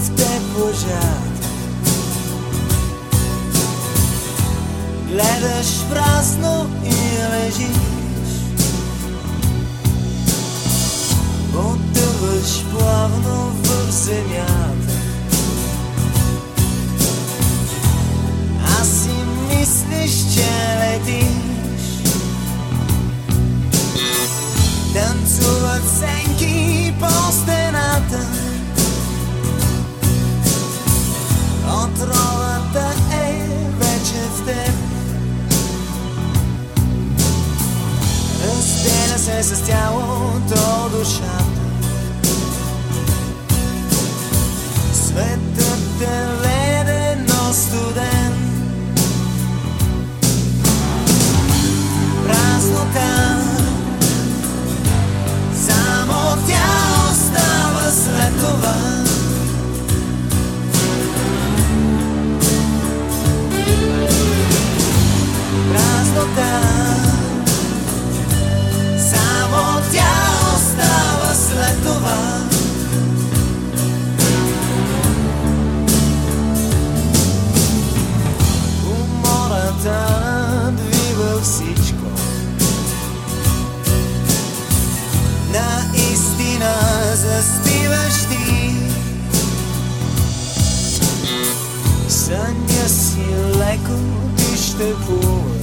в те пожар. Гледаш празно и лежиш Разделя се с тялото душата. Светът е aşkım işte bu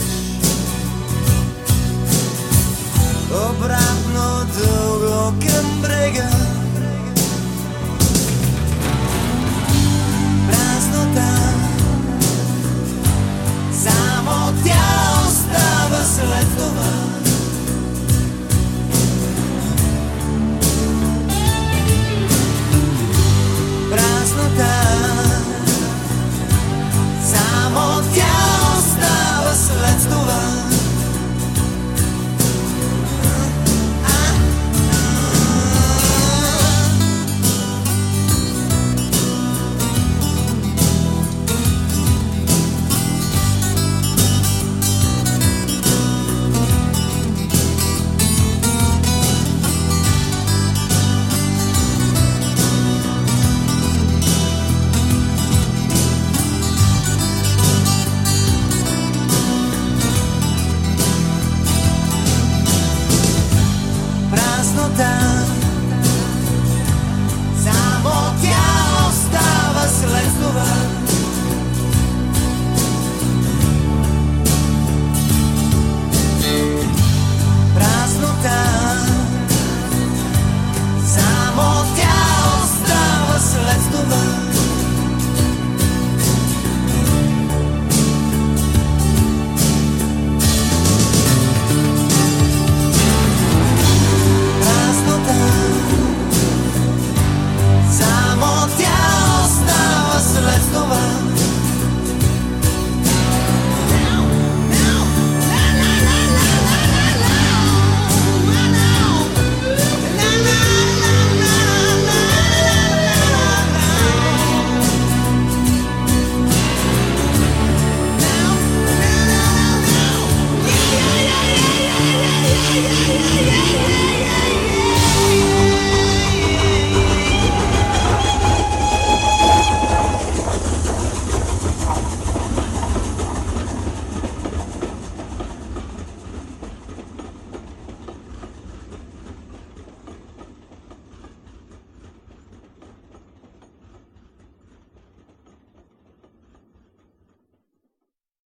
all. ay, ay, ay.